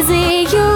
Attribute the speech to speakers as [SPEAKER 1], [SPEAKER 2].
[SPEAKER 1] crazy. You